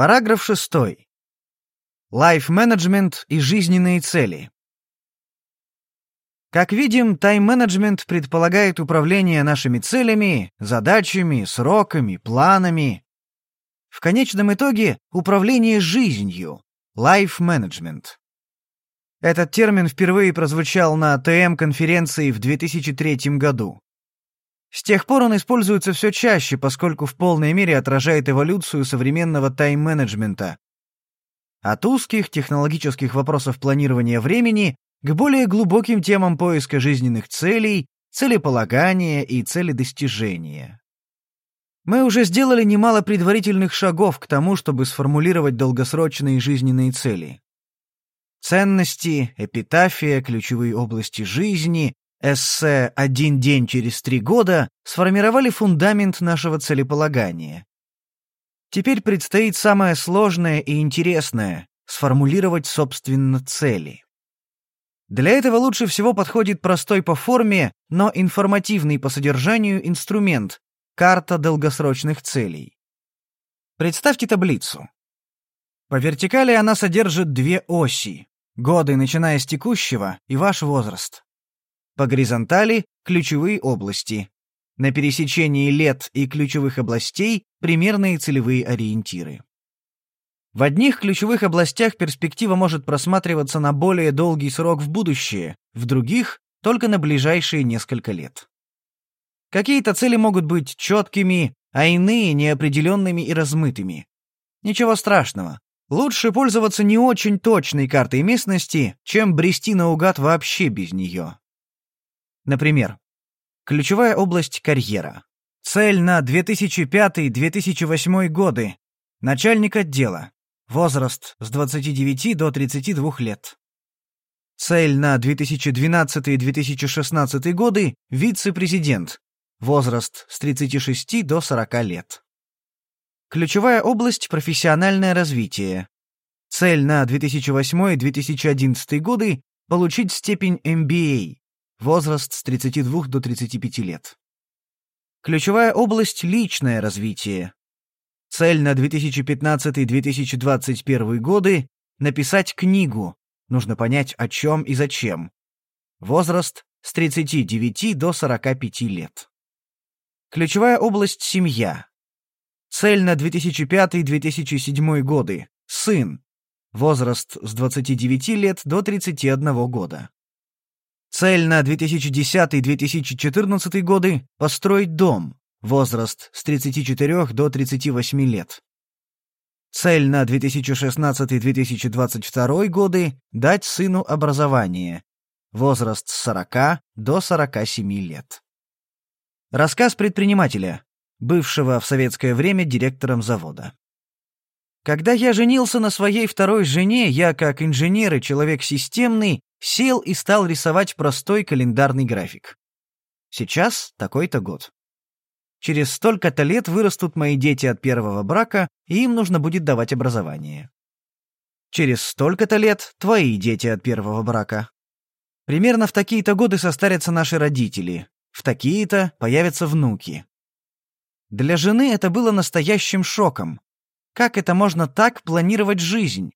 Параграф 6. Лайф-менеджмент и жизненные цели. Как видим, тайм-менеджмент предполагает управление нашими целями, задачами, сроками, планами. В конечном итоге управление жизнью, лайф-менеджмент. Этот термин впервые прозвучал на ТМ-конференции в 2003 году. С тех пор он используется все чаще, поскольку в полной мере отражает эволюцию современного тайм-менеджмента. От узких технологических вопросов планирования времени к более глубоким темам поиска жизненных целей, целеполагания и целедостижения. Мы уже сделали немало предварительных шагов к тому, чтобы сформулировать долгосрочные жизненные цели. Ценности, эпитафия, ключевые области жизни, эссе «Один день через три года» сформировали фундамент нашего целеполагания. Теперь предстоит самое сложное и интересное — сформулировать, собственно, цели. Для этого лучше всего подходит простой по форме, но информативный по содержанию инструмент — карта долгосрочных целей. Представьте таблицу. По вертикали она содержит две оси — годы, начиная с текущего, и ваш возраст. По горизонтали — ключевые области. На пересечении лет и ключевых областей — примерные целевые ориентиры. В одних ключевых областях перспектива может просматриваться на более долгий срок в будущее, в других — только на ближайшие несколько лет. Какие-то цели могут быть четкими, а иные — неопределенными и размытыми. Ничего страшного. Лучше пользоваться не очень точной картой местности, чем брести наугад вообще без нее. Например, ключевая область карьера. Цель на 2005-2008 годы. Начальник отдела. Возраст с 29 до 32 лет. Цель на 2012-2016 годы – вице-президент. Возраст с 36 до 40 лет. Ключевая область – профессиональное развитие. Цель на 2008-2011 годы – получить степень MBA. Возраст с 32 до 35 лет. Ключевая область – личное развитие. Цель на 2015-2021 годы — написать книгу. Нужно понять, о чем и зачем. Возраст с 39 до 45 лет. Ключевая область — семья. Цель на 2005-2007 годы — сын. Возраст с 29 лет до 31 года. Цель на 2010-2014 годы — построить дом. Возраст с 34 до 38 лет. Цель на 2016-2022 годы – дать сыну образование. Возраст с 40 до 47 лет. Рассказ предпринимателя, бывшего в советское время директором завода. Когда я женился на своей второй жене, я, как инженер и человек системный, сел и стал рисовать простой календарный график. Сейчас такой-то год. Через столько-то лет вырастут мои дети от первого брака, и им нужно будет давать образование. Через столько-то лет твои дети от первого брака. Примерно в такие-то годы состарятся наши родители, в такие-то появятся внуки. Для жены это было настоящим шоком. Как это можно так планировать жизнь?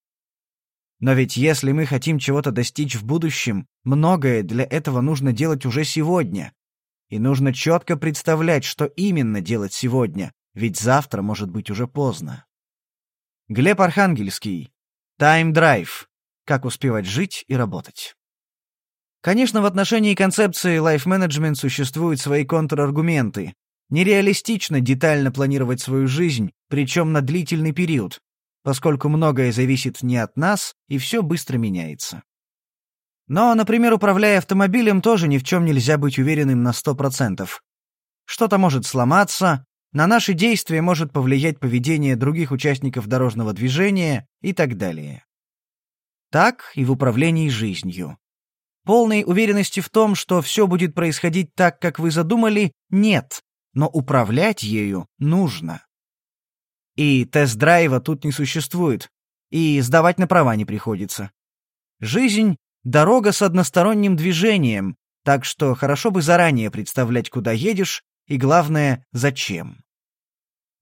Но ведь если мы хотим чего-то достичь в будущем, многое для этого нужно делать уже сегодня, и нужно четко представлять, что именно делать сегодня, ведь завтра может быть уже поздно. Глеб Архангельский. Тайм-драйв. Как успевать жить и работать. Конечно, в отношении концепции лайф-менеджмент существуют свои контраргументы. Нереалистично детально планировать свою жизнь, причем на длительный период, поскольку многое зависит не от нас, и все быстро меняется. Но, например, управляя автомобилем, тоже ни в чем нельзя быть уверенным на сто процентов. Что-то может сломаться, на наши действия может повлиять поведение других участников дорожного движения и так далее. Так и в управлении жизнью. Полной уверенности в том, что все будет происходить так, как вы задумали, нет, но управлять ею нужно. И тест-драйва тут не существует, и сдавать на права не приходится. Жизнь Дорога с односторонним движением, так что хорошо бы заранее представлять, куда едешь, и главное, зачем.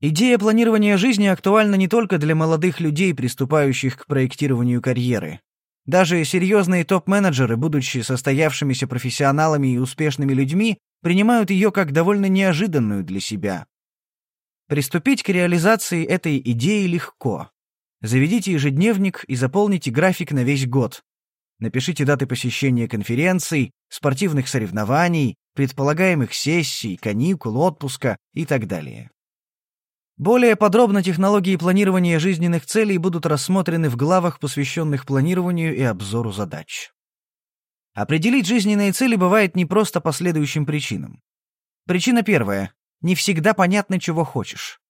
Идея планирования жизни актуальна не только для молодых людей, приступающих к проектированию карьеры. Даже серьезные топ-менеджеры, будучи состоявшимися профессионалами и успешными людьми, принимают ее как довольно неожиданную для себя. Приступить к реализации этой идеи легко. Заведите ежедневник и заполните график на весь год. Напишите даты посещения конференций, спортивных соревнований, предполагаемых сессий, каникул, отпуска и так далее. Более подробно технологии планирования жизненных целей будут рассмотрены в главах, посвященных планированию и обзору задач. Определить жизненные цели бывает не просто по следующим причинам. Причина первая. Не всегда понятно, чего хочешь.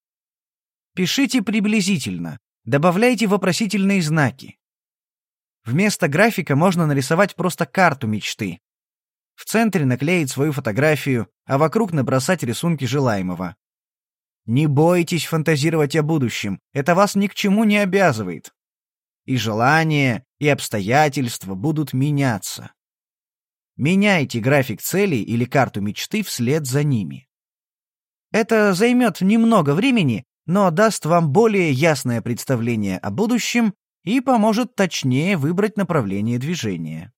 Пишите приблизительно, добавляйте вопросительные знаки. Вместо графика можно нарисовать просто карту мечты. В центре наклеить свою фотографию, а вокруг набросать рисунки желаемого. Не бойтесь фантазировать о будущем, это вас ни к чему не обязывает. И желания, и обстоятельства будут меняться. Меняйте график целей или карту мечты вслед за ними. Это займет немного времени, но даст вам более ясное представление о будущем и поможет точнее выбрать направление движения.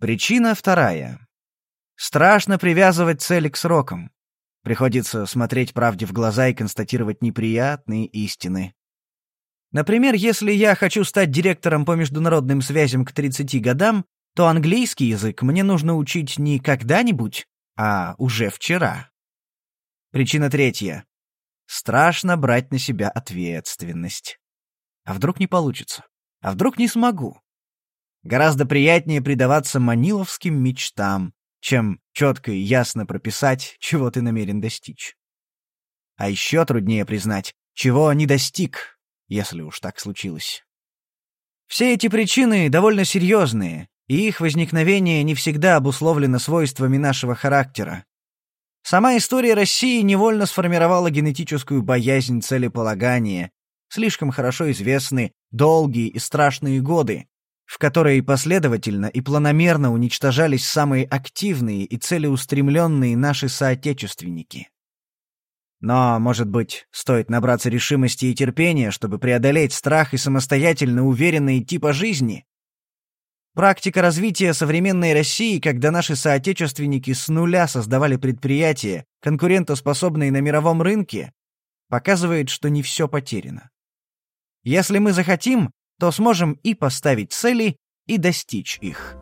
Причина вторая. Страшно привязывать цели к срокам. Приходится смотреть правде в глаза и констатировать неприятные истины. Например, если я хочу стать директором по международным связям к 30 годам, то английский язык мне нужно учить не когда-нибудь, а уже вчера. Причина третья. Страшно брать на себя ответственность. А вдруг не получится? А вдруг не смогу? Гораздо приятнее предаваться маниловским мечтам, чем четко и ясно прописать, чего ты намерен достичь. А еще труднее признать, чего не достиг, если уж так случилось. Все эти причины довольно серьезные, и их возникновение не всегда обусловлено свойствами нашего характера. Сама история России невольно сформировала генетическую боязнь целеполагания, слишком хорошо известны долгие и страшные годы, в которые последовательно и планомерно уничтожались самые активные и целеустремленные наши соотечественники. Но, может быть, стоит набраться решимости и терпения, чтобы преодолеть страх и самостоятельно уверенно идти по жизни? Практика развития современной России, когда наши соотечественники с нуля создавали предприятия, конкурентоспособные на мировом рынке, показывает, что не все потеряно. Если мы захотим, то сможем и поставить цели, и достичь их.